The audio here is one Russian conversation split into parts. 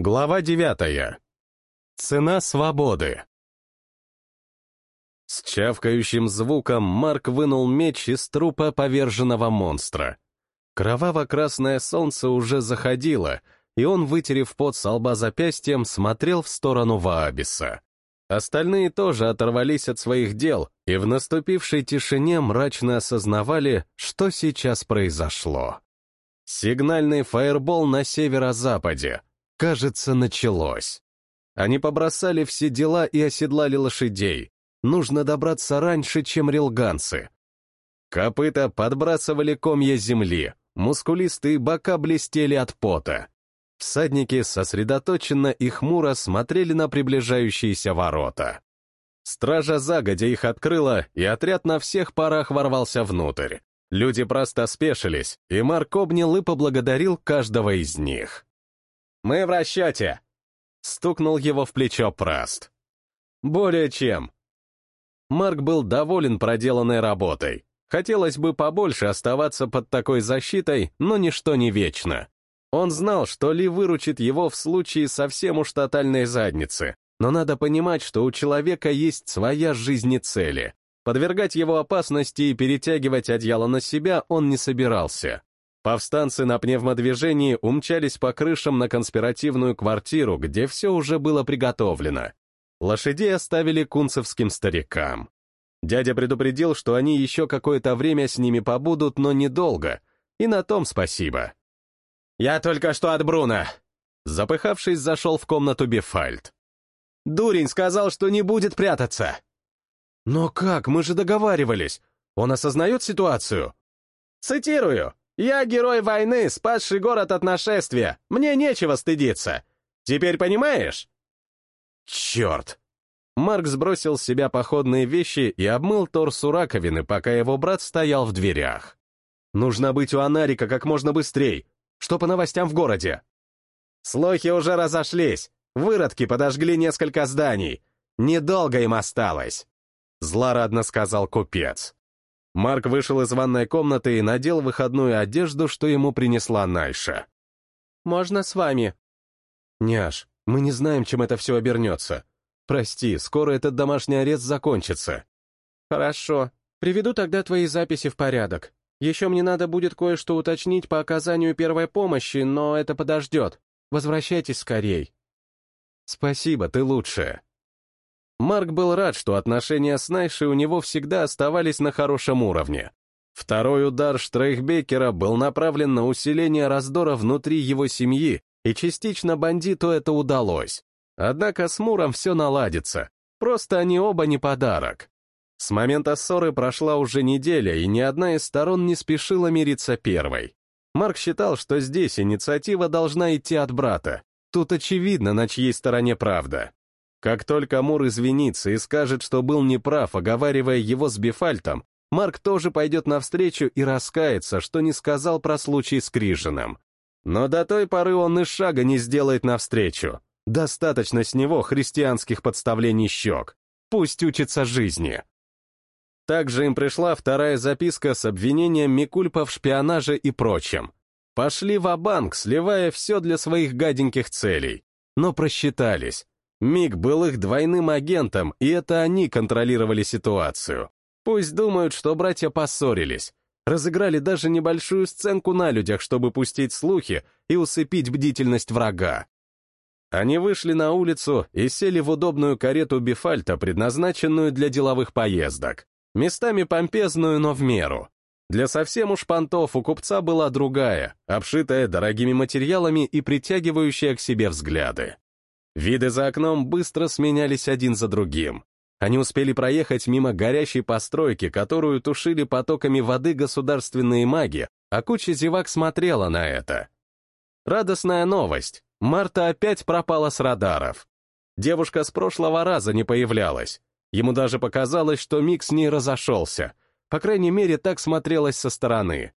Глава девятая. Цена свободы. С чавкающим звуком Марк вынул меч из трупа поверженного монстра. Кроваво-красное солнце уже заходило, и он, вытерев пот со лба запястьем, смотрел в сторону Ваабиса. Остальные тоже оторвались от своих дел и в наступившей тишине мрачно осознавали, что сейчас произошло. Сигнальный фаербол на северо-западе. Кажется, началось. Они побросали все дела и оседлали лошадей. Нужно добраться раньше, чем релганцы. Копыта подбрасывали комья земли, мускулистые бока блестели от пота. Всадники сосредоточенно и хмуро смотрели на приближающиеся ворота. Стража загодя их открыла, и отряд на всех парах ворвался внутрь. Люди просто спешились, и Марк обнял и поблагодарил каждого из них. «Мы в расчете!» — стукнул его в плечо Праст. «Более чем». Марк был доволен проделанной работой. Хотелось бы побольше оставаться под такой защитой, но ничто не вечно. Он знал, что Ли выручит его в случае совсем уж тотальной задницы, но надо понимать, что у человека есть своя жизнь и цели. Подвергать его опасности и перетягивать одеяло на себя он не собирался. Повстанцы на пневмодвижении умчались по крышам на конспиративную квартиру, где все уже было приготовлено. Лошадей оставили кунцевским старикам. Дядя предупредил, что они еще какое-то время с ними побудут, но недолго, и на том спасибо. «Я только что от Бруна!» Запыхавшись, зашел в комнату Бефальд. «Дурень сказал, что не будет прятаться!» «Но как? Мы же договаривались. Он осознает ситуацию?» «Цитирую. Я герой войны, спасший город от нашествия. Мне нечего стыдиться. Теперь понимаешь?» «Черт!» Марк сбросил с себя походные вещи и обмыл торсу раковины, пока его брат стоял в дверях. «Нужно быть у Анарика как можно быстрей. Что по новостям в городе?» «Слухи уже разошлись. Выродки подожгли несколько зданий. Недолго им осталось». Злорадно сказал купец. Марк вышел из ванной комнаты и надел выходную одежду, что ему принесла Найша. «Можно с вами?» «Няш, мы не знаем, чем это все обернется. Прости, скоро этот домашний арест закончится». «Хорошо. Приведу тогда твои записи в порядок. Еще мне надо будет кое-что уточнить по оказанию первой помощи, но это подождет. Возвращайтесь скорей». «Спасибо, ты лучшая». Марк был рад, что отношения с Найшей у него всегда оставались на хорошем уровне. Второй удар Штрейхбекера был направлен на усиление раздора внутри его семьи, и частично бандиту это удалось. Однако с Муром все наладится, просто они оба не подарок. С момента ссоры прошла уже неделя, и ни одна из сторон не спешила мириться первой. Марк считал, что здесь инициатива должна идти от брата. Тут очевидно, на чьей стороне правда. Как только Мур извинится и скажет, что был неправ, оговаривая его с Бифальтом, Марк тоже пойдет навстречу и раскается, что не сказал про случай с Крижином. Но до той поры он и шага не сделает навстречу. Достаточно с него христианских подставлений щек. Пусть учится жизни. Также им пришла вторая записка с обвинением Микульпа в шпионаже и прочем. Пошли в банк сливая все для своих гаденьких целей. Но просчитались. Миг был их двойным агентом, и это они контролировали ситуацию. Пусть думают, что братья поссорились. Разыграли даже небольшую сценку на людях, чтобы пустить слухи и усыпить бдительность врага. Они вышли на улицу и сели в удобную карету Бифальта, предназначенную для деловых поездок. Местами помпезную, но в меру. Для совсем уж понтов у купца была другая, обшитая дорогими материалами и притягивающая к себе взгляды. Виды за окном быстро сменялись один за другим. Они успели проехать мимо горящей постройки, которую тушили потоками воды государственные маги, а куча зевак смотрела на это. Радостная новость. Марта опять пропала с радаров. Девушка с прошлого раза не появлялась. Ему даже показалось, что Мик с ней разошелся. По крайней мере, так смотрелось со стороны.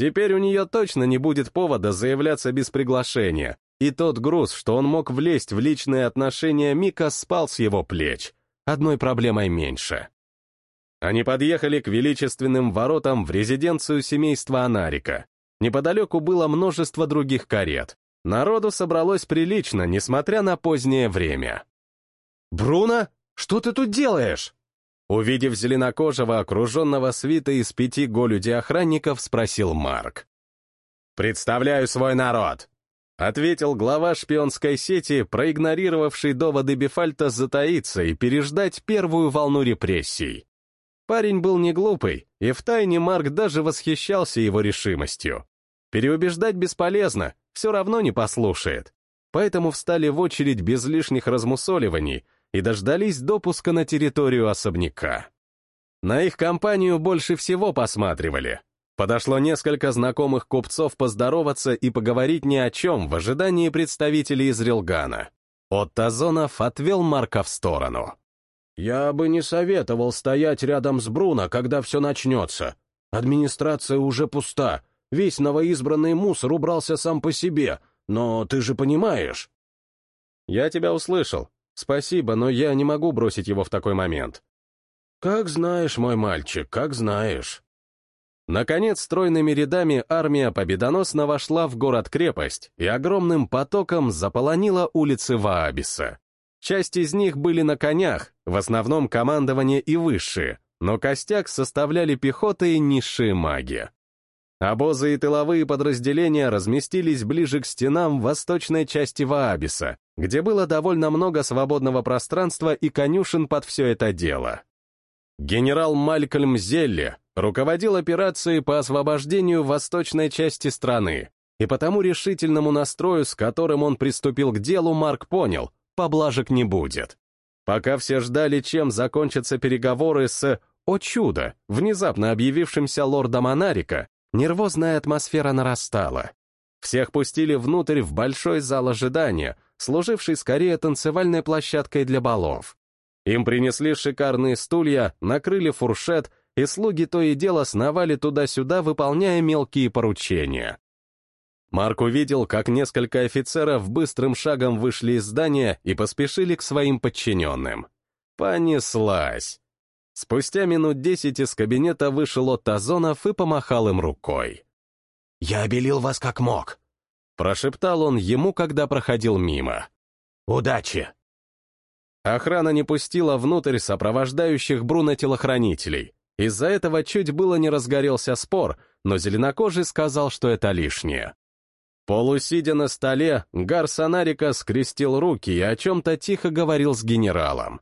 Теперь у нее точно не будет повода заявляться без приглашения, и тот груз, что он мог влезть в личные отношения Мика, спал с его плеч. Одной проблемой меньше. Они подъехали к величественным воротам в резиденцию семейства Анарика. Неподалеку было множество других карет. Народу собралось прилично, несмотря на позднее время. «Бруно, что ты тут делаешь?» Увидев зеленокожего, окруженного свита из пяти голюди охранников, спросил Марк. «Представляю свой народ!» — ответил глава шпионской сети, проигнорировавший доводы Бефальта затаиться и переждать первую волну репрессий. Парень был не глупый, и втайне Марк даже восхищался его решимостью. Переубеждать бесполезно, все равно не послушает. Поэтому встали в очередь без лишних размусоливаний и дождались допуска на территорию особняка. На их компанию больше всего посматривали. Подошло несколько знакомых купцов поздороваться и поговорить ни о чем в ожидании представителей из Рилгана. От Тазонов отвел Марка в сторону. «Я бы не советовал стоять рядом с Бруно, когда все начнется. Администрация уже пуста, весь новоизбранный мусор убрался сам по себе, но ты же понимаешь...» «Я тебя услышал. Спасибо, но я не могу бросить его в такой момент». «Как знаешь, мой мальчик, как знаешь». Наконец, стройными рядами армия победоносно вошла в город-крепость и огромным потоком заполонила улицы Ваабиса. Часть из них были на конях, в основном командование и высшие, но костяк составляли пехота и низшие маги. Обозы и тыловые подразделения разместились ближе к стенам восточной части Ваабиса, где было довольно много свободного пространства и конюшен под все это дело. Генерал Малькольм Зелли руководил операцией по освобождению восточной части страны, и по тому решительному настрою, с которым он приступил к делу, Марк понял, поблажек не будет. Пока все ждали, чем закончатся переговоры с, о чудо, внезапно объявившимся лордом Анарика, Нервозная атмосфера нарастала. Всех пустили внутрь в большой зал ожидания, служивший скорее танцевальной площадкой для балов. Им принесли шикарные стулья, накрыли фуршет, и слуги то и дело сновали туда-сюда, выполняя мелкие поручения. Марк увидел, как несколько офицеров быстрым шагом вышли из здания и поспешили к своим подчиненным. Понеслась. Спустя минут десять из кабинета вышел от Тазонов и помахал им рукой. «Я обелил вас как мог», — прошептал он ему, когда проходил мимо. «Удачи!» Охрана не пустила внутрь сопровождающих Бруно телохранителей. Из-за этого чуть было не разгорелся спор, но зеленокожий сказал, что это лишнее. Полусидя на столе, Гар Санарика скрестил руки и о чем-то тихо говорил с генералом.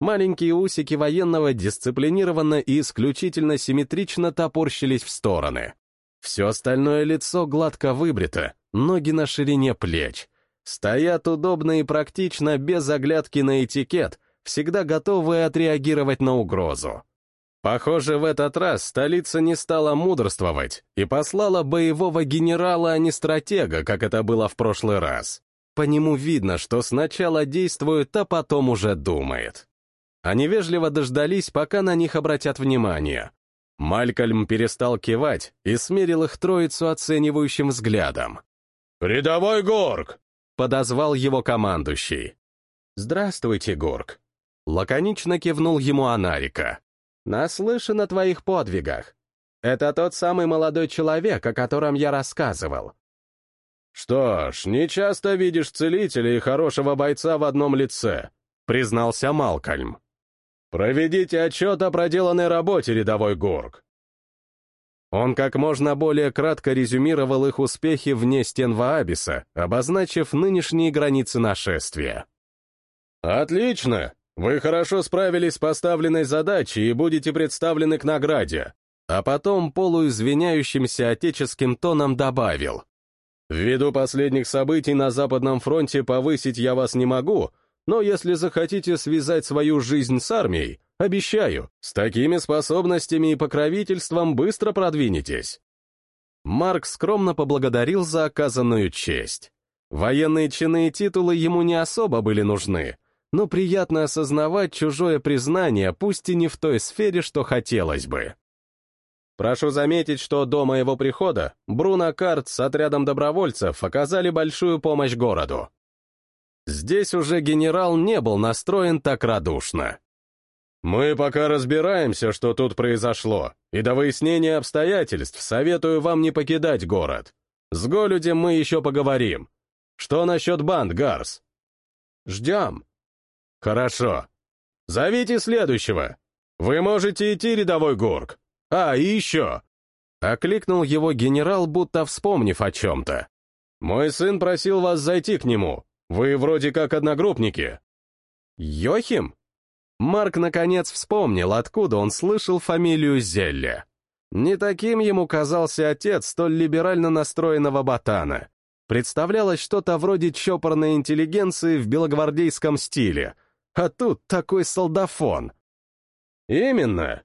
Маленькие усики военного дисциплинированно и исключительно симметрично топорщились в стороны. Все остальное лицо гладко выбрито, ноги на ширине плеч. Стоят удобно и практично, без оглядки на этикет, всегда готовые отреагировать на угрозу. Похоже, в этот раз столица не стала мудрствовать и послала боевого генерала, а не стратега, как это было в прошлый раз. По нему видно, что сначала действует, а потом уже думает. Они вежливо дождались, пока на них обратят внимание. Малькольм перестал кивать и смерил их троицу оценивающим взглядом. «Рядовой Горг!» — подозвал его командующий. «Здравствуйте, Горг!» — лаконично кивнул ему Анарика. «Наслышан о твоих подвигах. Это тот самый молодой человек, о котором я рассказывал». «Что ж, не часто видишь целителя и хорошего бойца в одном лице», — признался Малкольм. «Проведите отчет о проделанной работе, рядовой Горг». Он как можно более кратко резюмировал их успехи вне стен Ваабиса, обозначив нынешние границы нашествия. «Отлично! Вы хорошо справились с поставленной задачей и будете представлены к награде». А потом полуизвиняющимся отеческим тоном добавил. «Ввиду последних событий на Западном фронте повысить я вас не могу, но если захотите связать свою жизнь с армией, обещаю, с такими способностями и покровительством быстро продвинетесь. Марк скромно поблагодарил за оказанную честь. Военные чины и титулы ему не особо были нужны, но приятно осознавать чужое признание, пусть и не в той сфере, что хотелось бы. Прошу заметить, что до моего прихода Бруно Карт с отрядом добровольцев оказали большую помощь городу. Здесь уже генерал не был настроен так радушно. «Мы пока разбираемся, что тут произошло, и до выяснения обстоятельств советую вам не покидать город. С Голюдем мы еще поговорим. Что насчет банд, Гарс? Ждем. Хорошо. Зовите следующего. Вы можете идти, рядовой Гурк. А, и еще. Окликнул его генерал, будто вспомнив о чем-то. Мой сын просил вас зайти к нему. Вы вроде как одногруппники. Йохим? Марк наконец вспомнил, откуда он слышал фамилию Зелле. Не таким ему казался отец столь либерально настроенного ботана. Представлялось что-то вроде чопорной интеллигенции в белогвардейском стиле, а тут такой солдафон. Именно.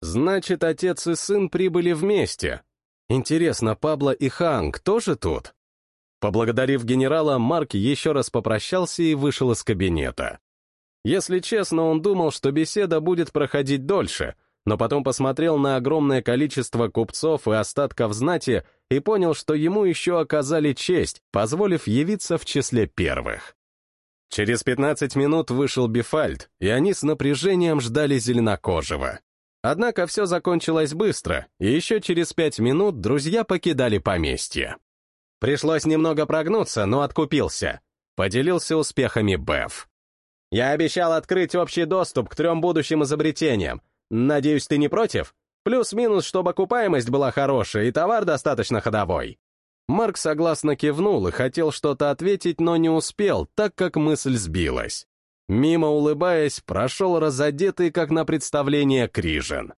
Значит, отец и сын прибыли вместе. Интересно, Пабло и Ханг тоже тут? Поблагодарив генерала, Марк еще раз попрощался и вышел из кабинета. Если честно, он думал, что беседа будет проходить дольше, но потом посмотрел на огромное количество купцов и остатков знати и понял, что ему еще оказали честь, позволив явиться в числе первых. Через 15 минут вышел Бифальд, и они с напряжением ждали зеленокожего. Однако все закончилось быстро, и еще через пять минут друзья покидали поместье. Пришлось немного прогнуться, но откупился. Поделился успехами Беф. Я обещал открыть общий доступ к трем будущим изобретениям. Надеюсь, ты не против? Плюс-минус, чтобы окупаемость была хорошая и товар достаточно ходовой. Марк согласно кивнул и хотел что-то ответить, но не успел, так как мысль сбилась. Мимо улыбаясь, прошел разодетый, как на представление, Крижен.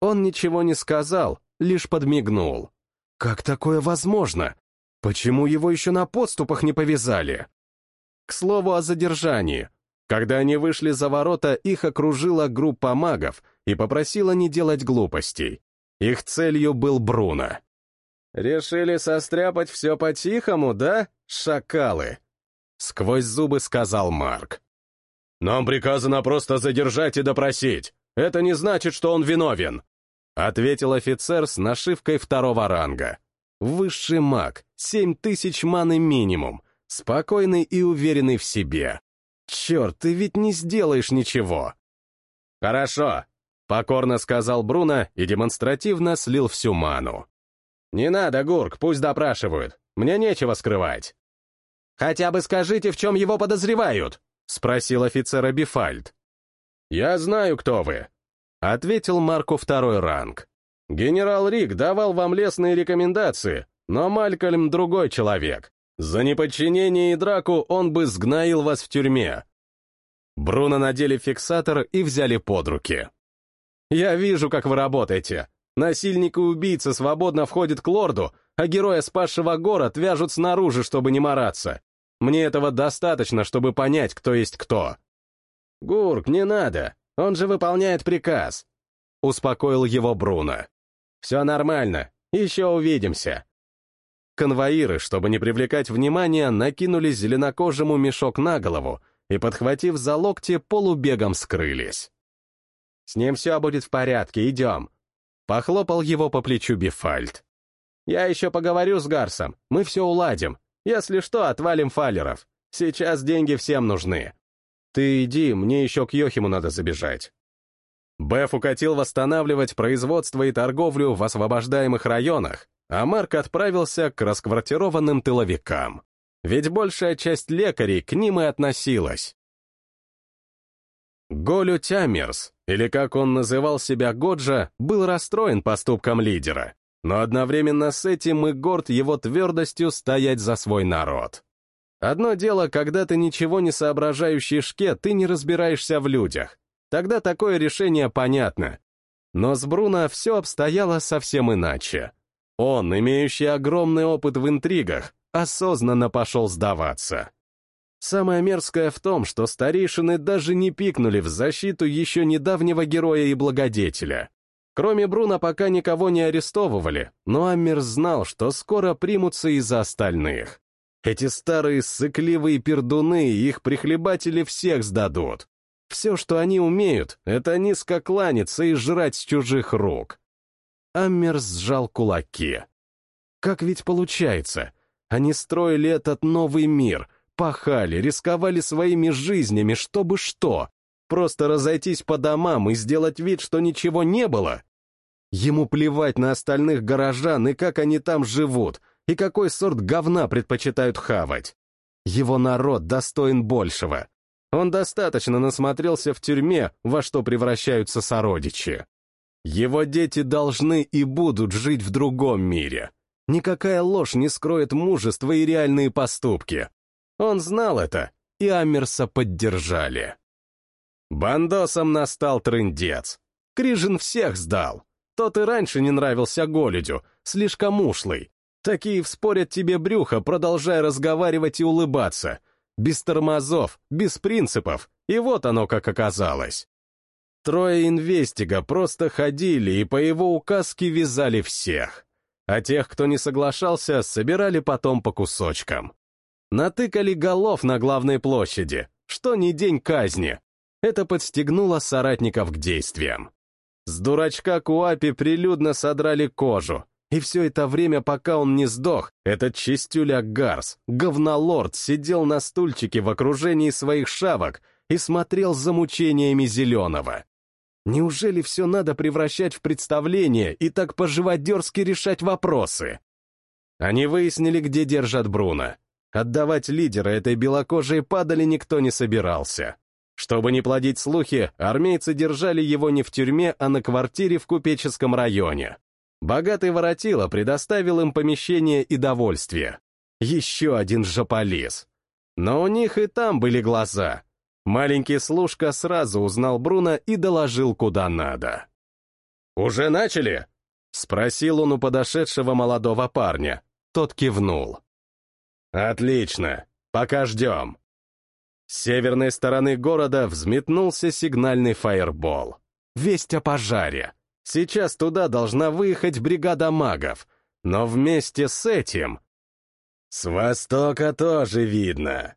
Он ничего не сказал, лишь подмигнул. Как такое возможно? Почему его еще на подступах не повязали? К слову о задержании. Когда они вышли за ворота, их окружила группа магов и попросила не делать глупостей. Их целью был Бруно. «Решили состряпать все по-тихому, да, шакалы?» Сквозь зубы сказал Марк. «Нам приказано просто задержать и допросить. Это не значит, что он виновен», ответил офицер с нашивкой второго ранга. Высший маг, семь тысяч маны минимум, спокойный и уверенный в себе. Черт, ты ведь не сделаешь ничего. Хорошо, покорно сказал Бруно и демонстративно слил всю ману. Не надо, Гурк, пусть допрашивают. Мне нечего скрывать. Хотя бы скажите, в чем его подозревают, спросил офицера Бифальд. Я знаю, кто вы, ответил Марку второй ранг. Генерал Рик давал вам лестные рекомендации, но Малькольм другой человек. За неподчинение и драку он бы сгноил вас в тюрьме. Бруно надели фиксатор и взяли под руки. «Я вижу, как вы работаете. Насильник и убийца свободно входят к лорду, а героя, спасшего город, вяжут снаружи, чтобы не мараться. Мне этого достаточно, чтобы понять, кто есть кто». «Гурк, не надо, он же выполняет приказ», — успокоил его Бруно. «Все нормально, еще увидимся». Конвоиры, чтобы не привлекать внимания, накинули зеленокожему мешок на голову и, подхватив за локти, полубегом скрылись. «С ним все будет в порядке, идем», — похлопал его по плечу Бифальд. «Я еще поговорю с Гарсом, мы все уладим. Если что, отвалим фалеров. Сейчас деньги всем нужны. Ты иди, мне еще к Йохиму надо забежать». Беф укатил восстанавливать производство и торговлю в освобождаемых районах, а Марк отправился к расквартированным тыловикам. Ведь большая часть лекарей к ним и относилась. Голю Тямерс, или как он называл себя Годжа, был расстроен поступком лидера, но одновременно с этим и горд его твердостью стоять за свой народ. Одно дело, когда ты ничего не соображающий шке, ты не разбираешься в людях, Тогда такое решение понятно. Но с Бруно все обстояло совсем иначе. Он, имеющий огромный опыт в интригах, осознанно пошел сдаваться. Самое мерзкое в том, что старейшины даже не пикнули в защиту еще недавнего героя и благодетеля. Кроме Бруна пока никого не арестовывали, но Аммер знал, что скоро примутся и за остальных. Эти старые сыкливые пердуны и их прихлебатели всех сдадут. Все, что они умеют, это низко кланяться и жрать с чужих рук. Аммер сжал кулаки. Как ведь получается? Они строили этот новый мир, пахали, рисковали своими жизнями, чтобы что? Просто разойтись по домам и сделать вид, что ничего не было? Ему плевать на остальных горожан и как они там живут, и какой сорт говна предпочитают хавать. Его народ достоин большего. Он достаточно насмотрелся в тюрьме, во что превращаются сородичи. Его дети должны и будут жить в другом мире. Никакая ложь не скроет мужество и реальные поступки. Он знал это, и Амерса поддержали. Бандосом настал трындец. Крижин всех сдал. Тот и раньше не нравился Голедю, слишком ушлый. Такие вспорят тебе брюхо, продолжая разговаривать и улыбаться. Без тормозов, без принципов, и вот оно как оказалось. Трое инвестига просто ходили и по его указке вязали всех. А тех, кто не соглашался, собирали потом по кусочкам. Натыкали голов на главной площади, что не день казни. Это подстегнуло соратников к действиям. С дурачка Куапи прилюдно содрали кожу, и все это время, пока он не сдох, этот чистюля Гарс, говнолорд, сидел на стульчике в окружении своих шавок и смотрел за мучениями Зеленого. Неужели все надо превращать в представление и так по-живодерски решать вопросы? Они выяснили, где держат Бруно. Отдавать лидера этой белокожей падали никто не собирался. Чтобы не плодить слухи, армейцы держали его не в тюрьме, а на квартире в купеческом районе. Богатый воротило предоставил им помещение и довольствие. Еще один жополис. Но у них и там были глаза. Маленький служка сразу узнал Бруно и доложил куда надо. «Уже начали?» — спросил он у подошедшего молодого парня. Тот кивнул. «Отлично, пока ждем». С северной стороны города взметнулся сигнальный фаербол. Весть о пожаре. Сейчас туда должна выехать бригада магов, но вместе с этим... С востока тоже видно.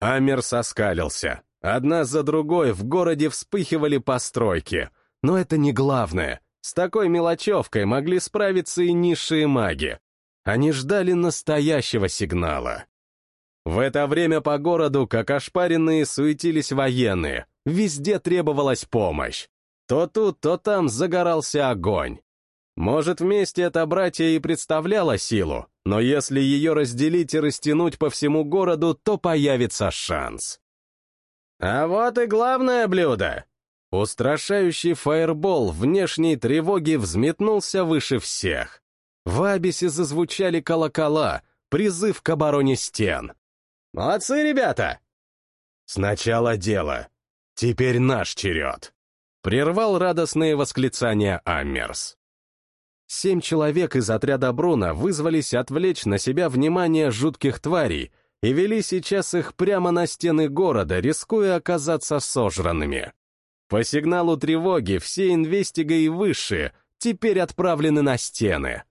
Амер соскалился. Одна за другой в городе вспыхивали постройки. Но это не главное. С такой мелочевкой могли справиться и низшие маги. Они ждали настоящего сигнала. В это время по городу, как ошпаренные, суетились военные. Везде требовалась помощь. То тут, то там загорался огонь. Может, вместе это братья и представляло силу, но если ее разделить и растянуть по всему городу, то появится шанс. А вот и главное блюдо. Устрашающий фаербол внешней тревоги взметнулся выше всех. В Абисе зазвучали колокола, призыв к обороне стен. «Молодцы, ребята!» «Сначала дело. Теперь наш черед!» Прервал радостные восклицания Аммерс. Семь человек из отряда Бруна вызвались отвлечь на себя внимание жутких тварей и вели сейчас их прямо на стены города, рискуя оказаться сожранными. По сигналу тревоги все инвестига и высшие теперь отправлены на стены.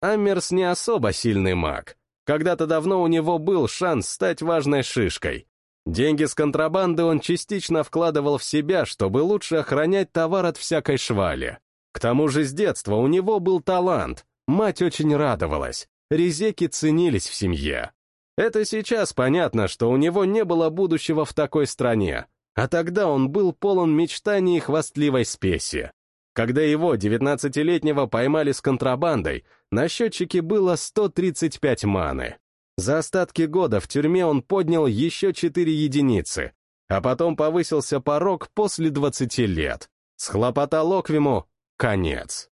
Аммерс не особо сильный маг. Когда-то давно у него был шанс стать важной шишкой. Деньги с контрабанды он частично вкладывал в себя, чтобы лучше охранять товар от всякой швали. К тому же с детства у него был талант. Мать очень радовалась. Резеки ценились в семье. Это сейчас понятно, что у него не было будущего в такой стране, а тогда он был полон мечтаний и хвастливой спеси. Когда его, 19-летнего, поймали с контрабандой, на счетчике было 135 маны. За остатки года в тюрьме он поднял еще 4 единицы, а потом повысился порог после 20 лет. Схлопотал Оквиму — конец.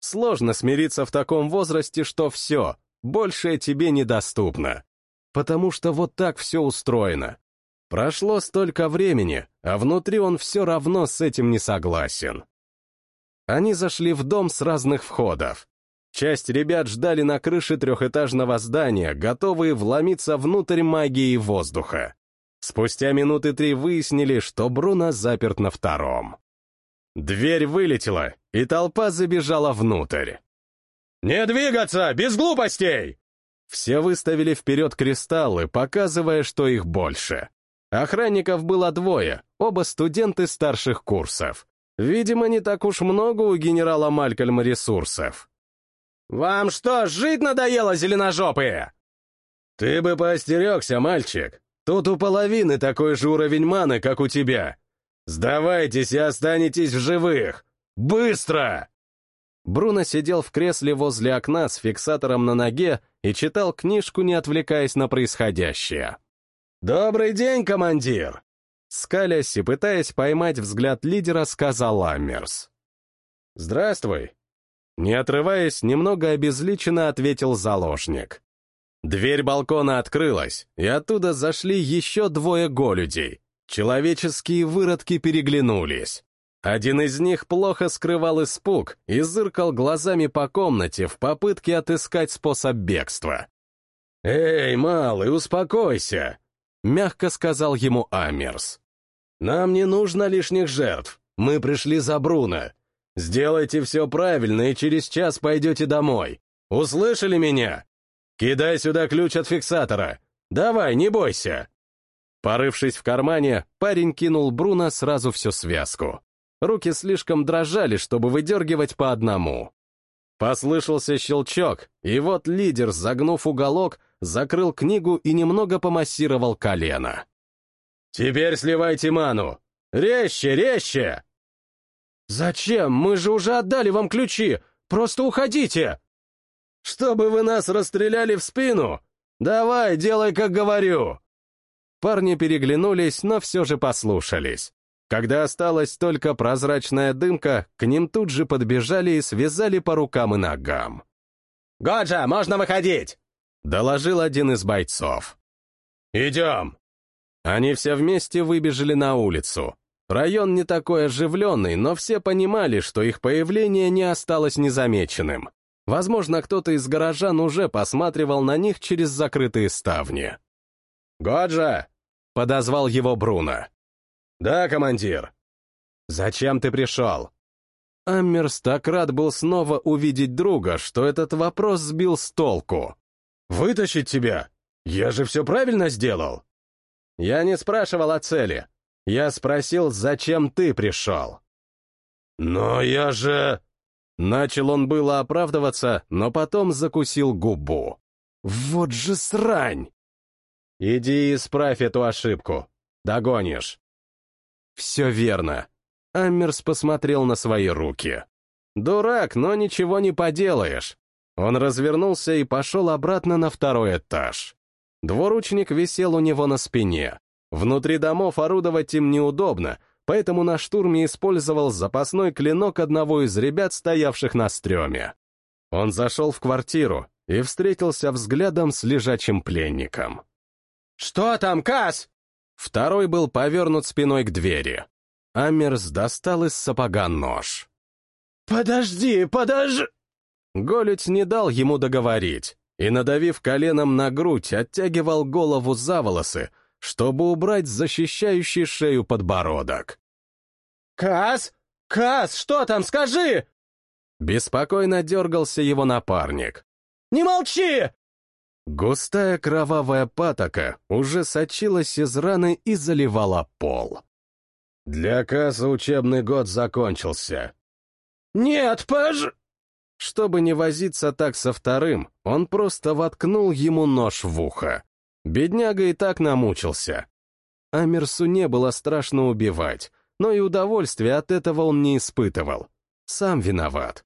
Сложно смириться в таком возрасте, что все, большее тебе недоступно. Потому что вот так все устроено. Прошло столько времени, а внутри он все равно с этим не согласен. Они зашли в дом с разных входов. Часть ребят ждали на крыше трехэтажного здания, готовые вломиться внутрь магии воздуха. Спустя минуты три выяснили, что Бруно заперт на втором. Дверь вылетела, и толпа забежала внутрь. «Не двигаться! Без глупостей!» Все выставили вперед кристаллы, показывая, что их больше. Охранников было двое, оба студенты старших курсов. Видимо, не так уж много у генерала Малькольма ресурсов. «Вам что, жить надоело, зеленожопые?» «Ты бы поостерегся, мальчик. Тут у половины такой же уровень маны, как у тебя. Сдавайтесь и останетесь в живых. Быстро!» Бруно сидел в кресле возле окна с фиксатором на ноге и читал книжку, не отвлекаясь на происходящее. «Добрый день, командир!» Скалясь и пытаясь поймать взгляд лидера, сказал Аммерс. «Здравствуй!» Не отрываясь, немного обезличенно ответил заложник. Дверь балкона открылась, и оттуда зашли еще двое голюдей. Человеческие выродки переглянулись. Один из них плохо скрывал испуг и зыркал глазами по комнате в попытке отыскать способ бегства. «Эй, малый, успокойся!» — мягко сказал ему Амерс. «Нам не нужно лишних жертв. Мы пришли за Бруно. Сделайте все правильно и через час пойдете домой. Услышали меня? Кидай сюда ключ от фиксатора. Давай, не бойся!» Порывшись в кармане, парень кинул Бруно сразу всю связку. Руки слишком дрожали, чтобы выдергивать по одному. Послышался щелчок, и вот лидер, загнув уголок, закрыл книгу и немного помассировал колено. «Теперь сливайте ману! Резче, резче!» «Зачем? Мы же уже отдали вам ключи! Просто уходите!» «Чтобы вы нас расстреляли в спину? Давай, делай, как говорю!» Парни переглянулись, но все же послушались. Когда осталась только прозрачная дымка, к ним тут же подбежали и связали по рукам и ногам. «Годжа, можно выходить!» — доложил один из бойцов. «Идем!» Они все вместе выбежали на улицу. Район не такой оживленный, но все понимали, что их появление не осталось незамеченным. Возможно, кто-то из горожан уже посматривал на них через закрытые ставни. «Годжа!» — подозвал его Бруно. «Да, командир». «Зачем ты пришел?» Аммерс так рад был снова увидеть друга, что этот вопрос сбил с толку. «Вытащить тебя? Я же все правильно сделал?» «Я не спрашивал о цели. Я спросил, зачем ты пришел?» «Но я же...» Начал он было оправдываться, но потом закусил губу. «Вот же срань!» «Иди исправь эту ошибку. Догонишь». Все верно. Аммерс посмотрел на свои руки. Дурак, но ничего не поделаешь. Он развернулся и пошел обратно на второй этаж. Двуручник висел у него на спине. Внутри домов орудовать им неудобно, поэтому на штурме использовал запасной клинок одного из ребят, стоявших на стреме. Он зашел в квартиру и встретился взглядом с лежачим пленником. «Что там, Кас?» Второй был повернут спиной к двери. Амерс достал из сапога нож. «Подожди, подожди!» Голють не дал ему договорить и, надавив коленом на грудь, оттягивал голову за волосы, чтобы убрать защищающий шею подбородок. «Кас! Кас, что там, скажи!» Беспокойно дергался его напарник. «Не молчи! Густая кровавая патока уже сочилась из раны и заливала пол. Для Каза учебный год закончился. «Нет, пож...» Чтобы не возиться так со вторым, он просто воткнул ему нож в ухо. Бедняга и так намучился. Амерсу не было страшно убивать, но и удовольствия от этого он не испытывал. Сам виноват.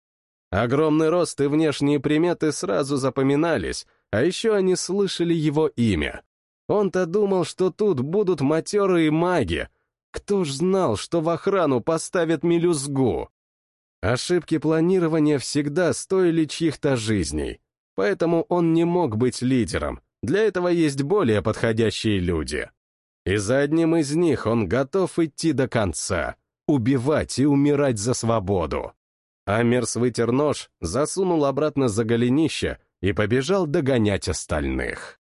Огромный рост и внешние приметы сразу запоминались, а еще они слышали его имя. Он-то думал, что тут будут матерые маги. Кто ж знал, что в охрану поставят мелюзгу? Ошибки планирования всегда стоили чьих-то жизней, поэтому он не мог быть лидером. Для этого есть более подходящие люди. И за одним из них он готов идти до конца, убивать и умирать за свободу. Амерс вытер нож, засунул обратно за голенище и побежал догонять остальных.